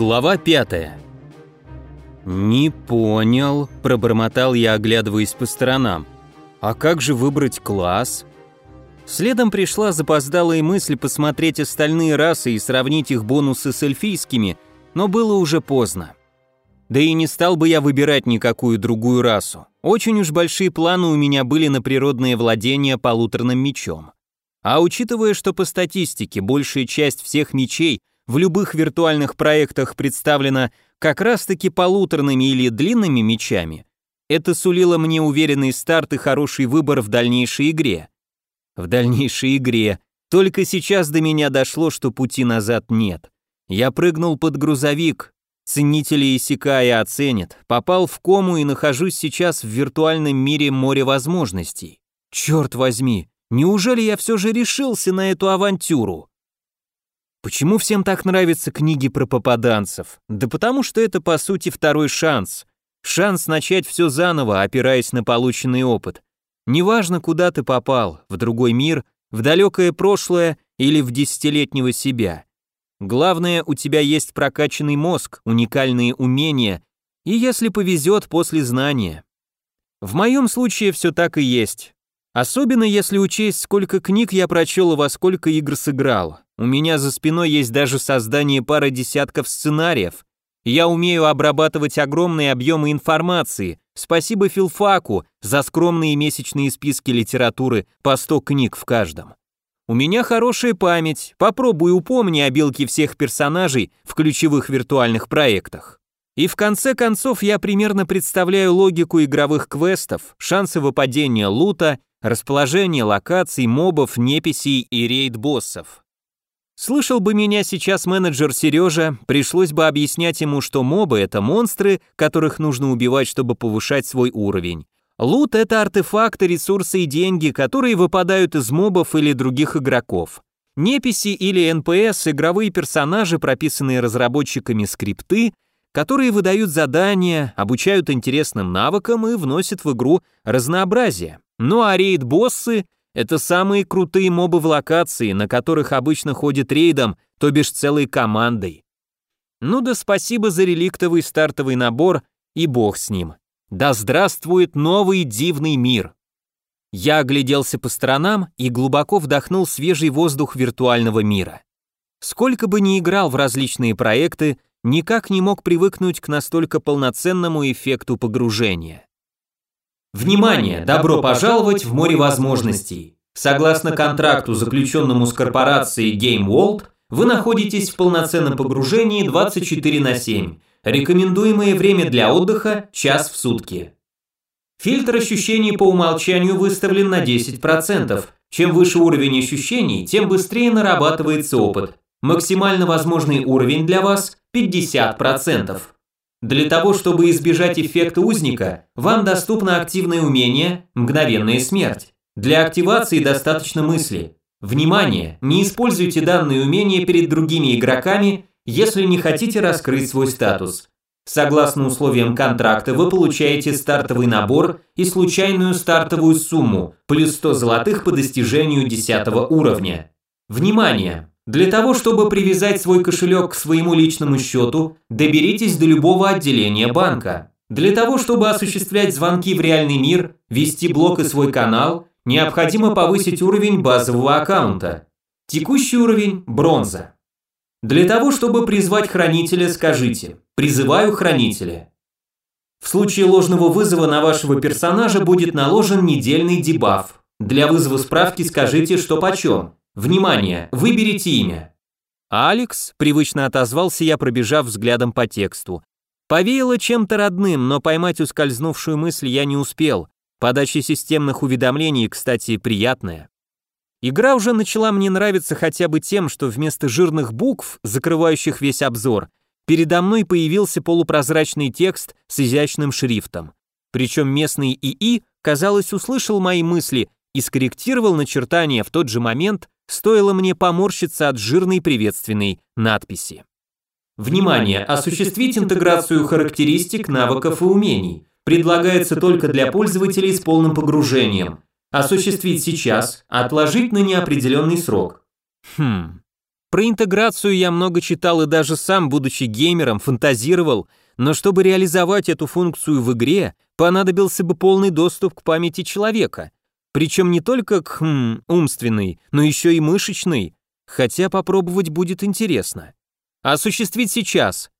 Глава пятая. «Не понял», – пробормотал я, оглядываясь по сторонам. «А как же выбрать класс?» Следом пришла запоздалая мысль посмотреть остальные расы и сравнить их бонусы с эльфийскими, но было уже поздно. Да и не стал бы я выбирать никакую другую расу. Очень уж большие планы у меня были на природное владение полуторным мечом. А учитывая, что по статистике большая часть всех мечей в любых виртуальных проектах представлена как раз-таки полуторными или длинными мечами, это сулило мне уверенный старт и хороший выбор в дальнейшей игре. В дальнейшей игре. Только сейчас до меня дошло, что пути назад нет. Я прыгнул под грузовик, ценители Исикая оценят, попал в кому и нахожусь сейчас в виртуальном мире море возможностей. Черт возьми, Неужели я все же решился на эту авантюру? Почему всем так нравятся книги про попаданцев? Да потому что это по сути второй шанс. Шанс начать все заново, опираясь на полученный опыт. Неважно, куда ты попал, в другой мир, в далекое прошлое или в десятилетнего себя. Главное, у тебя есть прокачанный мозг, уникальные умения и, если повезет, после знания. В моем случае все так и есть. Особенно если учесть, сколько книг я прочел и во сколько игр сыграл. У меня за спиной есть даже создание пары десятков сценариев. Я умею обрабатывать огромные объемы информации. Спасибо филфаку за скромные месячные списки литературы по 100 книг в каждом. У меня хорошая память, попробуй упомни обилки всех персонажей в ключевых виртуальных проектах. И в конце концов я примерно представляю логику игровых квестов, шансы выпадения лута расположение локаций, мобов, неписей и рейд-боссов. Слышал бы меня сейчас менеджер Сережа, пришлось бы объяснять ему, что мобы — это монстры, которых нужно убивать, чтобы повышать свой уровень. Лут — это артефакты, ресурсы и деньги, которые выпадают из мобов или других игроков. Неписи или NPC — игровые персонажи, прописанные разработчиками скрипты, которые выдают задания, обучают интересным навыкам и вносят в игру разнообразие. Ну а рейд-боссы — это самые крутые мобы в локации, на которых обычно ходят рейдом, то бишь целой командой. Ну да спасибо за реликтовый стартовый набор, и бог с ним. Да здравствует новый дивный мир! Я огляделся по сторонам и глубоко вдохнул свежий воздух виртуального мира. Сколько бы ни играл в различные проекты, никак не мог привыкнуть к настолько полноценному эффекту погружения. Внимание! Добро пожаловать в море возможностей! Согласно контракту, заключенному с корпорацией Game World, вы находитесь в полноценном погружении 24 на 7. Рекомендуемое время для отдыха – час в сутки. Фильтр ощущений по умолчанию выставлен на 10%. Чем выше уровень ощущений, тем быстрее нарабатывается опыт. Максимально возможный уровень для вас – 50%. Для того, чтобы избежать эффекта узника, вам доступно активное умение «Мгновенная смерть». Для активации достаточно мысли. Внимание! Не используйте данные умения перед другими игроками, если не хотите раскрыть свой статус. Согласно условиям контракта, вы получаете стартовый набор и случайную стартовую сумму, плюс 100 золотых по достижению 10 уровня. Внимание! Для того, чтобы привязать свой кошелек к своему личному счету, доберитесь до любого отделения банка. Для того, чтобы осуществлять звонки в реальный мир, вести блог и свой канал, необходимо повысить уровень базового аккаунта. Текущий уровень – бронза. Для того, чтобы призвать хранителя, скажите «Призываю хранителя». В случае ложного вызова на вашего персонажа будет наложен недельный дебаф. Для вызова справки скажите, что почем. Внимание, выберите имя. Алекс, привычно отозвался я, пробежав взглядом по тексту. Повеяло чем-то родным, но поймать ускользнувшую мысль я не успел. Подача системных уведомлений, кстати, приятная. Игра уже начала мне нравиться хотя бы тем, что вместо жирных букв, закрывающих весь обзор, передо мной появился полупрозрачный текст с изящным шрифтом. Причем местный ИИ, казалось, услышал мои мысли и скорректировал начертания в тот же момент, стоило мне поморщиться от жирной приветственной надписи. Внимание! Осуществить интеграцию характеристик, навыков и умений. Предлагается только для пользователей с полным погружением. Осуществить сейчас, отложить на неопределенный срок. Хм. Про интеграцию я много читал и даже сам, будучи геймером, фантазировал, но чтобы реализовать эту функцию в игре, понадобился бы полный доступ к памяти человека. Причем не только к хм, умственной, но еще и мышечной, хотя попробовать будет интересно. Осуществить сейчас.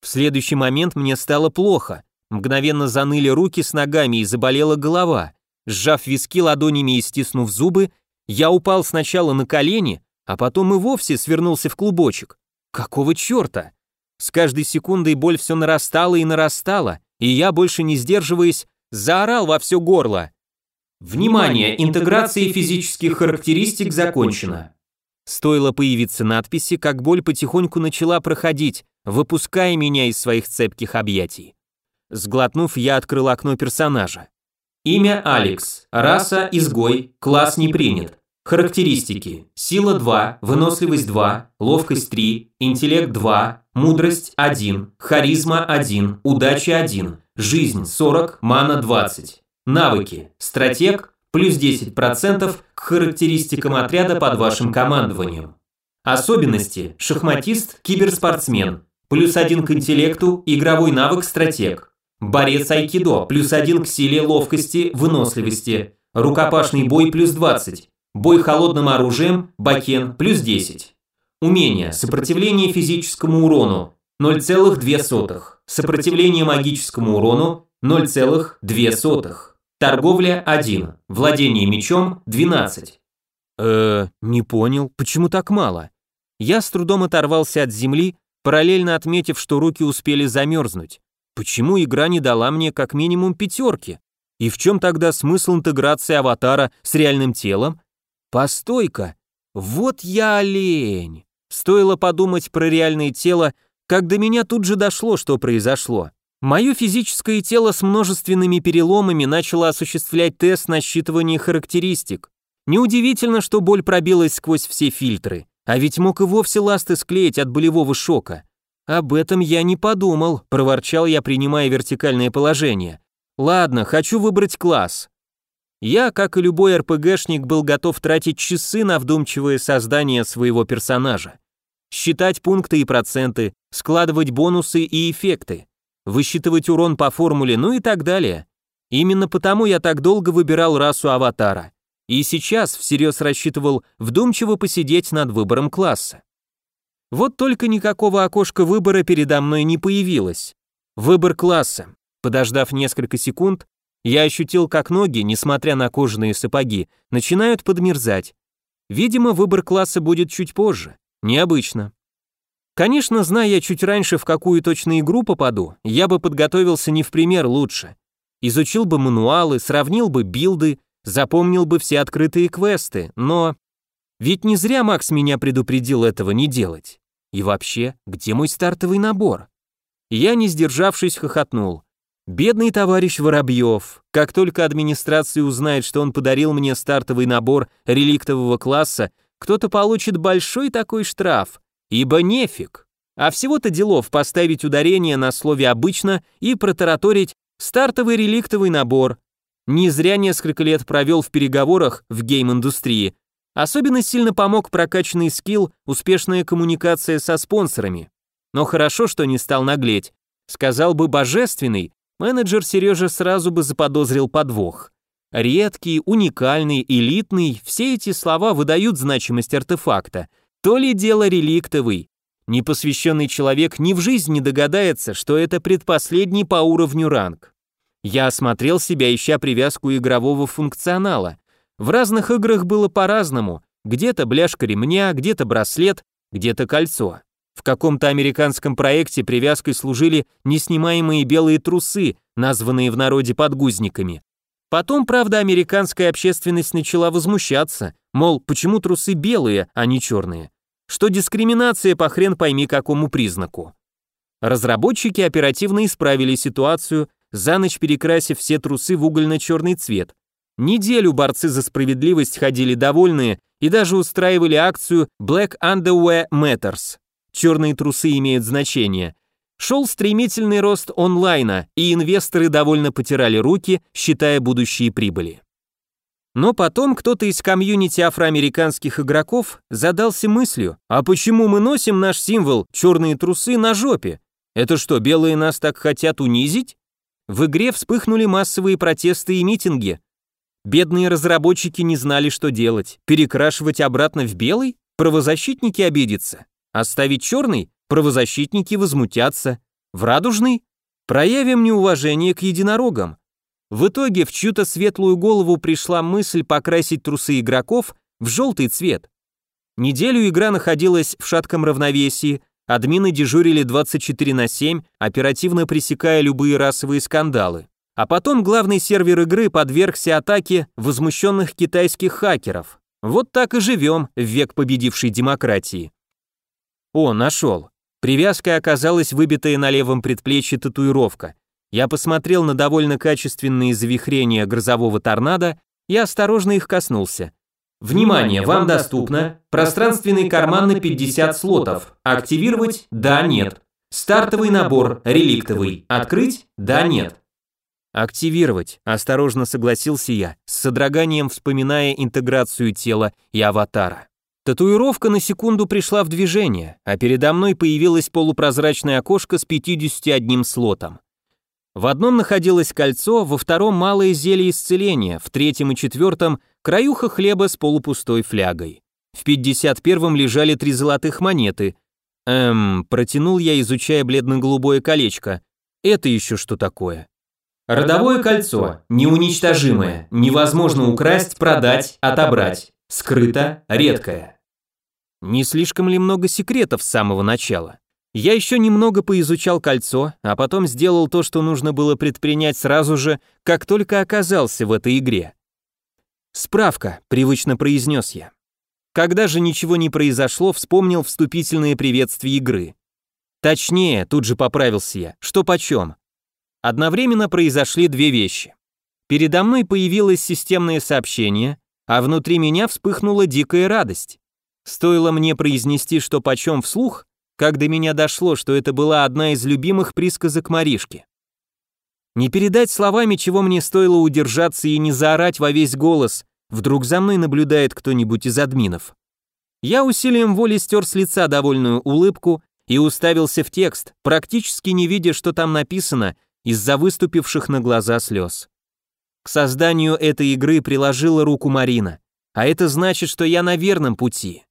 В следующий момент мне стало плохо. Мгновенно заныли руки с ногами и заболела голова. Сжав виски ладонями и стиснув зубы, я упал сначала на колени, а потом и вовсе свернулся в клубочек. Какого черта? С каждой секундой боль все нарастала и нарастала, и я, больше не сдерживаясь, заорал во все горло. Внимание, интеграция физических характеристик закончена. Стоило появиться надписи, как боль потихоньку начала проходить, выпуская меня из своих цепких объятий. Сглотнув, я открыл окно персонажа. Имя Алекс, раса изгой, класс не принят. Характеристики. Сила 2, выносливость 2, ловкость 3, интеллект 2, мудрость 1, харизма 1, удача 1, жизнь 40, мана 20. Навыки. Стратег плюс 10% к характеристикам отряда под вашим командованием. Особенности. Шахматист, киберспортсмен. Плюс 1 к интеллекту, игровой навык стратег. Борец айкидо, плюс 1 к силе, ловкости, выносливости. Рукопашный бой плюс 20. Бой холодным оружием, бакен, плюс 10. Умение, сопротивление физическому урону, 0,2. Сопротивление магическому урону, 0,2. Торговля 1, владение мечом 12. Э, не понял, почему так мало? Я с трудом оторвался от земли, параллельно отметив, что руки успели замерзнуть. Почему игра не дала мне как минимум пятерки? И в чем тогда смысл интеграции аватара с реальным телом? Постой-ка, вот я олень. Стоило подумать про реальное тело, как до меня тут же дошло, что произошло. Мое физическое тело с множественными переломами начало осуществлять тест на считывание характеристик. Неудивительно, что боль пробилась сквозь все фильтры, а ведь мог и вовсе ласты склеить от болевого шока. Об этом я не подумал, проворчал я, принимая вертикальное положение. Ладно, хочу выбрать класс. Я, как и любой РПГшник, был готов тратить часы на вдумчивое создание своего персонажа. Считать пункты и проценты, складывать бонусы и эффекты, высчитывать урон по формуле, ну и так далее. Именно потому я так долго выбирал расу аватара. И сейчас всерьез рассчитывал вдумчиво посидеть над выбором класса. Вот только никакого окошка выбора передо мной не появилось. Выбор класса. Подождав несколько секунд, я ощутил, как ноги, несмотря на кожаные сапоги, начинают подмерзать. Видимо, выбор класса будет чуть позже. Необычно. Конечно, зная я чуть раньше, в какую точно игру попаду, я бы подготовился не в пример лучше. Изучил бы мануалы, сравнил бы билды, запомнил бы все открытые квесты, но... Ведь не зря Макс меня предупредил этого не делать. И вообще, где мой стартовый набор? Я, не сдержавшись, хохотнул. Бедный товарищ Воробьев. Как только администрация узнает, что он подарил мне стартовый набор реликтового класса, кто-то получит большой такой штраф, ибо нефиг. А всего-то делов поставить ударение на слове «обычно» и протараторить стартовый реликтовый набор. Не зря несколько лет провел в переговорах в гейм-индустрии. Особенно сильно помог прокачанный скилл, успешная коммуникация со спонсорами. Но хорошо, что не стал наглеть. Сказал бы божественный, менеджер Сережа сразу бы заподозрил подвох. Редкий, уникальный, элитный – все эти слова выдают значимость артефакта. То ли дело реликтовый. Непосвященный человек ни в жизни не догадается, что это предпоследний по уровню ранг. Я осмотрел себя, ища привязку игрового функционала. В разных играх было по-разному. Где-то бляшка ремня, где-то браслет, где-то кольцо. В каком-то американском проекте привязкой служили неснимаемые белые трусы, названные в народе подгузниками. Потом, правда, американская общественность начала возмущаться, мол, почему трусы белые, а не черные? Что дискриминация по хрен пойми какому признаку. Разработчики оперативно исправили ситуацию, за ночь перекрасив все трусы в угольно-черный цвет. Неделю борцы за справедливость ходили довольные и даже устраивали акцию Black Underwear Matters. Черные трусы имеют значение. Шел стремительный рост онлайна, и инвесторы довольно потирали руки, считая будущие прибыли. Но потом кто-то из комьюнити афроамериканских игроков задался мыслью, а почему мы носим наш символ черные трусы на жопе? Это что, белые нас так хотят унизить? В игре вспыхнули массовые протесты и митинги. Бедные разработчики не знали, что делать. Перекрашивать обратно в белый? Правозащитники обидятся. Оставить черный? Правозащитники возмутятся. В радужный? Проявим неуважение к единорогам. В итоге в чью-то светлую голову пришла мысль покрасить трусы игроков в желтый цвет. Неделю игра находилась в шатком равновесии, админы дежурили 24 на 7, оперативно пресекая любые расовые скандалы. А потом главный сервер игры подвергся атаке возмущенных китайских хакеров. Вот так и живем в век победившей демократии. О, нашел. Привязкой оказалась выбитая на левом предплечье татуировка. Я посмотрел на довольно качественные завихрения грозового торнадо и осторожно их коснулся. Внимание, вам доступно пространственный карман на 50 слотов. Активировать? Да, нет. Стартовый набор, реликтовый. Открыть? Да, нет. Активировать, осторожно согласился я, с содроганием вспоминая интеграцию тела и аватара. Татуировка на секунду пришла в движение, а передо мной появилось полупрозрачное окошко с 51 слотом. В одном находилось кольцо, во втором малое зелье исцеления, в третьем и четвертом краюха хлеба с полупустой флягой. В пятьдесят первом лежали три золотых монеты. Эм, протянул я, изучая бледно-голубое колечко. Это еще что такое? Родовое кольцо, неуничтожимое, невозможно украсть, продать, отобрать. Скрыто, редкое. Не слишком ли много секретов с самого начала? Я еще немного поизучал кольцо, а потом сделал то, что нужно было предпринять сразу же, как только оказался в этой игре. «Справка», — привычно произнес я. Когда же ничего не произошло, вспомнил вступительное приветствие игры. Точнее, тут же поправился я, что почем. Одновременно произошли две вещи. Передо мной появилось системное сообщение, а внутри меня вспыхнула дикая радость. Стоило мне произнести, что почем вслух, как до меня дошло, что это была одна из любимых присказок Маришки. Не передать словами, чего мне стоило удержаться и не заорать во весь голос, вдруг за мной наблюдает кто-нибудь из админов. Я усилием воли стер с лица довольную улыбку и уставился в текст, практически не видя, что там написано, из-за выступивших на глаза слез. К созданию этой игры приложила руку Марина, а это значит, что я на верном пути.